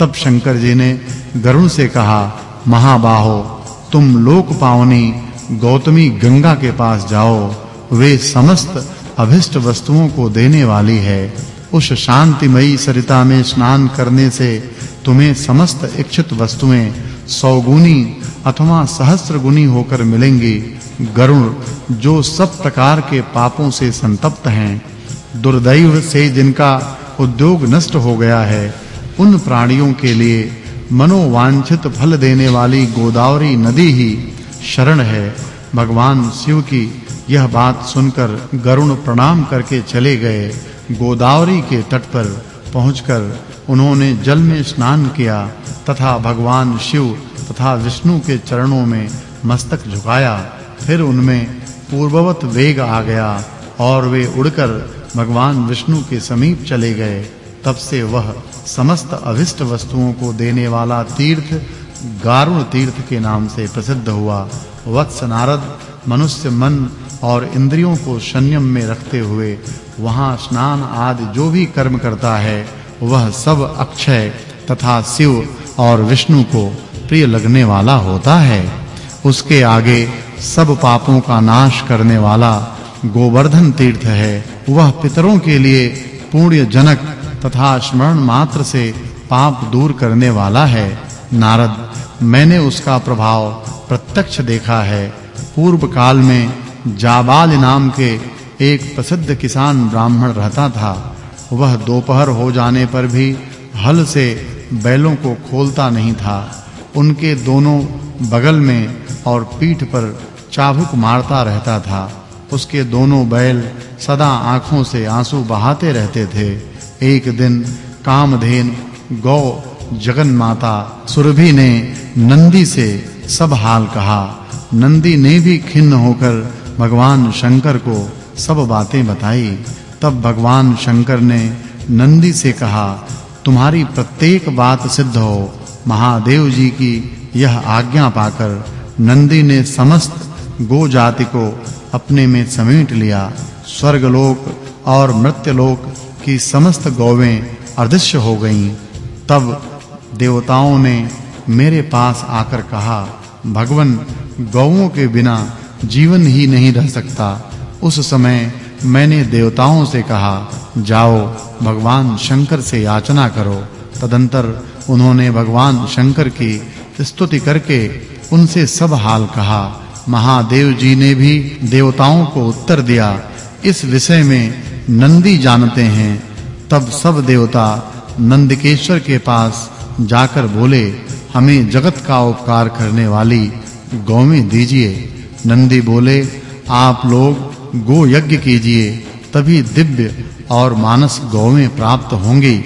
तब शंकर जी ने गरुण से कहा, महाबाहो, तुम लोक पावनी गौतमी गंगा के पास जाओ। वे समस्त अभिष्ट वस्तुओं को देने वाली है। उस शांतिमयी सरिता में स्नान करने से तुम्हें समस्त इच्छित वस्तुएँ सौगुनी अथवा सहस्त्र गुनी होकर मिलेंगी। गरुण, जो सब प्रकार के पापों से संतप्त हैं, दुर्दैव से जिनका उद्योग नष्ट हो गया है उन प्राणियों के लिए मनोवांछित फल देने वाली गोदावरी नदी ही शरण है। भगवान शिव की यह बात सुनकर गरुण प्रणाम करके चले गए। गोदावरी के तट पर पहुंचकर उन्होंने जल में स्नान किया तथा भगवान शिव तथा विष्णु के चरणों में मस्तक झुकाया। फिर उनमें पूर्ववत वेग आ गया और वे उड़कर भगवान विष्णु के समीप चले गए। तब से वह समस्त अभिष्ट वस्तुओं को देने वाला तीर्थ, गारुण तीर्थ के नाम से प्रसिद्ध हुआ। वत्स नारद मनुष्य मन और इंद्रियों को संयम में रखते हुए वहाँ स्नान आदि जो भी कर्म करता है, वह सब अक्षय तथा शिव और विष्णु को प्रिय लगने वाला होता है। उसके आगे सब पापों का नाश करने वाला गोवर्धन तीर्थ है। वह पितरों के लिए पुण्य जनक तथा स्मरण मात्र से पाप दूर करने वाला है। नारद, मैंने उसका प्रभाव प्रत्यक्ष देखा है। पूर्व काल में जाबाल नाम के एक प्रसिद्ध किसान ब्राह्मण रहता था। वह दोपहर हो जाने पर भी हल से बैलों को खोलता नहीं था। उनके दोनों बगल में और पीठ पर चाबुक मारता रहता था। उसके दोनों बैल सदा आँखों से आँसू बहाते रहते थे। एक दिन कामधेन गौ जगन माता सुरभि ने नंदी से सब हाल कहा। नंदी ने भी खिन्न होकर भगवान शंकर को सब बातें बताई। तब भगवान शंकर ने नंदी से कहा, तुम्हारी प्रत्येक बात सिद्ध हो। महादेव जी की यह आज्ञा पाकर नंदी ने समस्त गो जाति को अपने में समेट लिया। स्वर्गलोक और मृत्यलोक की समस्त गौवें अदृश्य हो गईं। तब देवताओं ने मेरे पास आकर कहा, भगवन गौओं के बिना जीवन ही नहीं रह सकता। उस समय मैंने देवताओं से कहा, जाओ, भगवान शंकर से याचना करो। तदंतर उन्होंने भगवान शंकर की स्तुति करके उनसे सब हाल कहा। महादेव जी ने भी देवताओं को उत्तर दिया। इस विषय में नंदी जानते हैं, तब सब देवता नंदकेश्वर के पास जाकर बोले, हमें जगत का उपकार करने वाली गौवें दीजिए। नंदी बोले, आप लोग गो यज्ञ कीजिए, तभी दिव्य और मानस गौवें प्राप्त होंगी।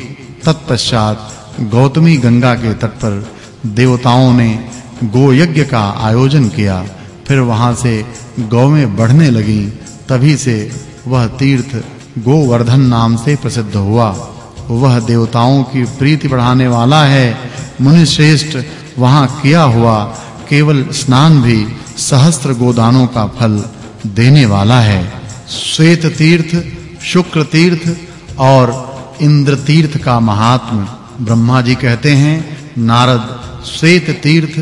तत्पश्चात गौतमी गंगा के तट पर देवताओं ने गो यज्ञ का आयोजन किया। फिर वहाँ से गौवें बढ़ने लगी, तभी से वह तीर्थ गोवर्धन नाम से प्रसिद्ध हुआ। वह देवताओं की प्रीति बढ़ाने वाला है। मुनि श्रेष्ठ वहाँ किया हुआ केवल स्नान भी सहस्त्र गोदानों का फल देने वाला है। श्वेत तीर्थ, शुक्र तीर्थ और इंद्र तीर्थ का महात्म ब्रह्मा जी कहते हैं, नारद श्वेत तीर्थ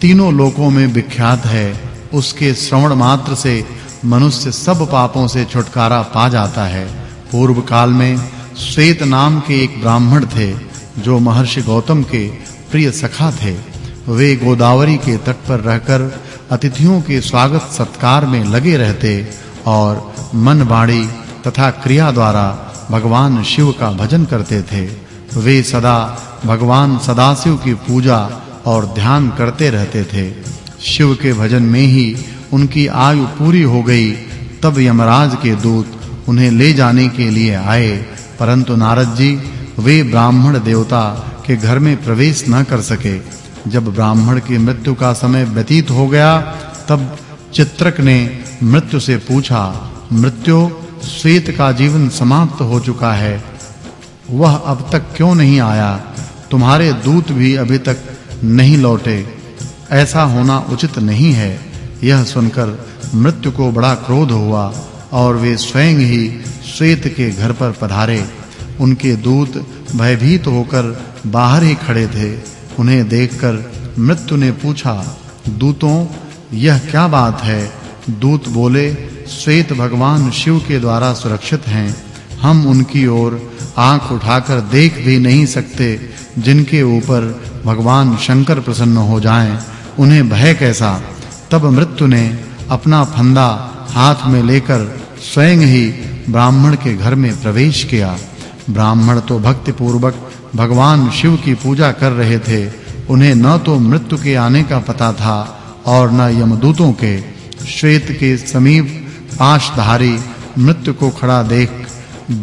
तीनों लोकों में विख्यात है। उसके श्रवण मात्र से मनुष्य सब पापों से छुटकारा पा जाता है। पूर्व काल में श्वेत नाम के एक ब्राह्मण थे, जो महर्षि गौतम के प्रिय सखा थे। वे गोदावरी के तट पर रहकर अतिथियों के स्वागत सत्कार में लगे रहते और मन वाणी तथा क्रिया द्वारा भगवान शिव का भजन करते थे। वे सदा भगवान सदाशिव की पूजा और ध्यान करते रहते थे। शिव के भजन में ही उनकी आयु पूरी हो गई, तब यमराज के दूत उन्हें ले जाने के लिए आए। परंतु नारद जी, वे ब्राह्मण देवता के घर में प्रवेश न कर सके। जब ब्राह्मण की मृत्यु का समय व्यतीत हो गया, तब चित्रक ने मृत्यु से पूछा, मृत्यु श्वेत का जीवन समाप्त हो चुका है। वह अब तक क्यों नहीं आया? तुम्हारे दूत भी अभी तक नहीं लौटे। ऐसा होना उचित नहीं है। यह सुनकर मृत्यु को बड़ा क्रोध हुआ और वे स्वयं ही श्वेत के घर पर पधारे। उनके दूत भयभीत होकर बाहर ही खड़े थे। उन्हें देखकर मृत्यु ने पूछा, दूतों, यह क्या बात है? दूत बोले, श्वेत भगवान शिव के द्वारा सुरक्षित हैं। हम उनकी ओर आँख उठाकर देख भी नहीं सकते, जिनके ऊपर भगवान शंकर प्रसन्न हो जाएँ। उन्हें भय कैसा? तब मृत्यु ने अपना फंदा हाथ में लेकर स्वयं ही ब्राह्मण के घर में प्रवेश किया। ब्राह्मण तो भक्ति पूर्वक भगवान शिव की पूजा कर रहे थे। उन्हें न तो मृत्यु के आने का पता था और न यमदूतों के। श्वेत के समीप पाशधारी मृत्यु को खड़ा देख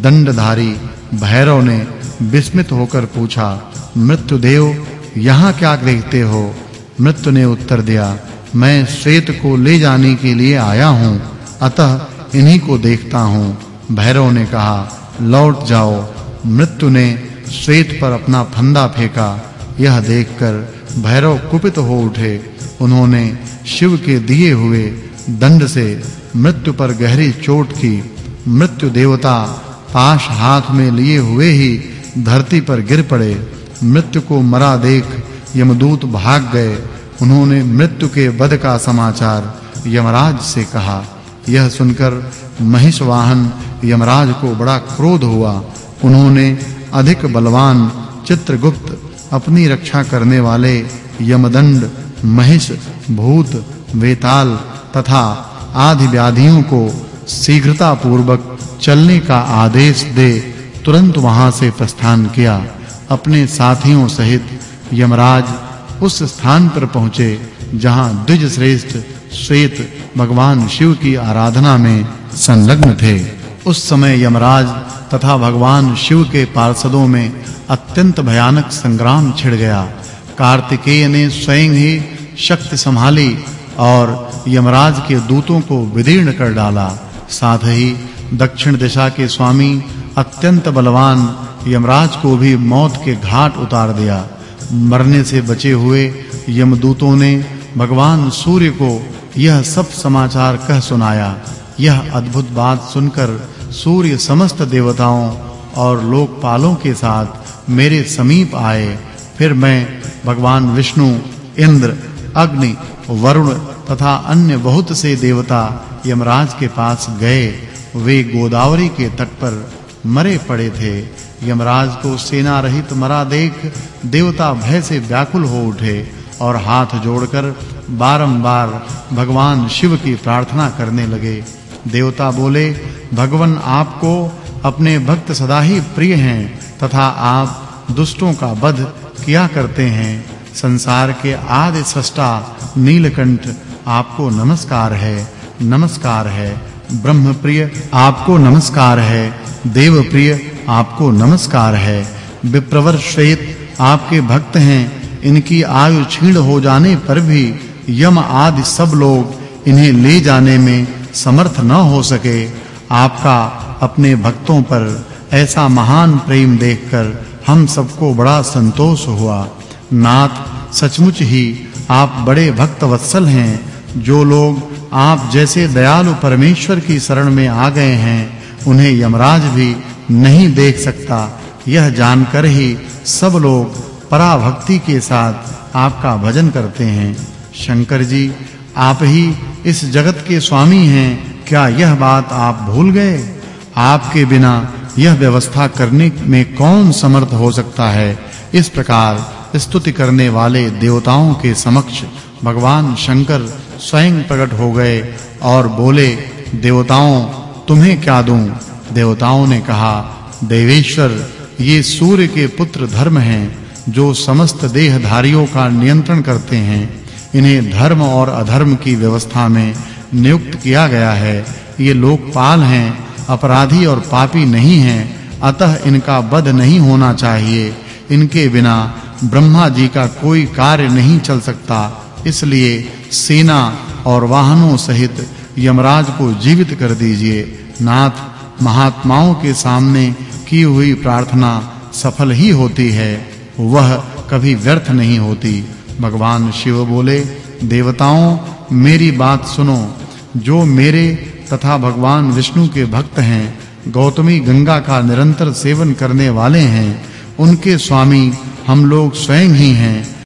दंडधारी भैरव ने विस्मित होकर पूछा मृत्यु देव यहाँ क्या देखते हो? मृत्यु ने उत्तर दिया मैं श्वेत को ले जाने के लिए आया हूँ, अतः इन्हीं को देखता हूँ। भैरव ने कहा, लौट जाओ। मृत्यु ने श्वेत पर अपना फंदा फेंका। यह देखकर भैरव कुपित हो उठे। उन्होंने शिव के दिए हुए दंड से मृत्यु पर गहरी चोट की। मृत्यु देवता पाश हाथ में लिए हुए ही धरती पर गिर पड़े। मृत्यु को मरा देख यमदूत भाग गए। उन्होंने मृत्यु के वध का समाचार यमराज से कहा। यह सुनकर महिषवाहन यमराज को बड़ा क्रोध हुआ। उन्होंने अधिक बलवान चित्रगुप्त, अपनी रक्षा करने वाले यमदंड, महिष, भूत, वेताल तथा आदि व्याधियों को शीघ्रता पूर्वक चलने का आदेश दे तुरंत वहाँ से प्रस्थान किया। अपने साथियों सहित यमराज उस स्थान पर पहुँचे जहाँ द्विज श्रेष्ठ श्वेत भगवान शिव की आराधना में संलग्न थे। उस समय यमराज तथा भगवान शिव के पार्षदों में अत्यंत भयानक संग्राम छिड़ गया। कार्तिकेय ने स्वयं ही शक्ति संभाली और यमराज के दूतों को विदीर्ण कर डाला। साथ ही दक्षिण दिशा के स्वामी अत्यंत बलवान यमराज को भी मौत के घाट उतार दिया। मरने से बचे हुए यमदूतों ने भगवान सूर्य को यह सब समाचार कह सुनाया। यह अद्भुत बात सुनकर सूर्य समस्त देवताओं और लोकपालों के साथ मेरे समीप आए। फिर मैं भगवान विष्णु, इंद्र, अग्नि, वरुण तथा अन्य बहुत से देवता यमराज के पास गए। वे गोदावरी के तट पर मरे पड़े थे। यमराज को सेना रहित मरा देख, देवता भय से व्याकुल हो उठे और हाथ जोड़कर बारंबार भगवान शिव की प्रार्थना करने लगे। देवता बोले, भगवान आपको अपने भक्त सदा ही प्रिय हैं तथा आप दुष्टों का वध किया करते हैं। संसार के आदि सृष्टा नीलकंठ आपको नमस्कार है नमस्कार है। ब्रह्म प्रिय आपको नमस्कार है। देव प्रिय आपको नमस्कार है। विप्रवर श्वेत आपके भक्त हैं। इनकी आयु क्षीण हो जाने पर भी यम आदि सब लोग इन्हें ले जाने में समर्थ न हो सके। आपका अपने भक्तों पर ऐसा महान प्रेम देखकर हम सबको बड़ा संतोष हुआ। नाथ, सचमुच ही आप बड़े भक्त वत्सल हैं। जो लोग आप जैसे दयालु परमेश्वर की शरण में आ गए हैं, उन्हें यमराज भी नहीं देख सकता। यह जानकर ही सब लोग पराभक्ति के साथ आपका भजन करते हैं। शंकर जी, आप ही इस जगत के स्वामी हैं। क्या यह बात आप भूल गए? आपके बिना यह व्यवस्था करने में कौन समर्थ हो सकता है? इस प्रकार स्तुति करने वाले देवताओं के समक्ष भगवान शंकर स्वयं प्रकट हो गए और बोले, देवताओं, तुम्हें क्या दूँ? देवताओं ने कहा, देवेश्वर, ये सूर्य के पुत्र धर्म हैं, जो समस्त देहधारियों का नियंत्रण करते हैं। इन्हें धर्म और अधर्म की व्यवस्था में नियुक्त किया गया है। ये लोकपाल हैं, अपराधी और पापी नहीं हैं, अतः इनका वध नहीं होना चाहिए। इनके बिना ब्रह्मा जी का कोई कार्य नहीं चल सकता। इसलिए सेना और वाहनों सहित यमराज को जीवित कर दीजिए। नाथ महात्माओं के सामने की हुई प्रार्थना सफल ही होती है। वह कभी व्यर्थ नहीं होती। भगवान शिव बोले, देवताओं, मेरी बात सुनो। जो मेरे तथा भगवान विष्णु के भक्त हैं, गौतमी गंगा का निरंतर सेवन करने वाले हैं, उनके स्वामी हम लोग स्वयं ही हैं।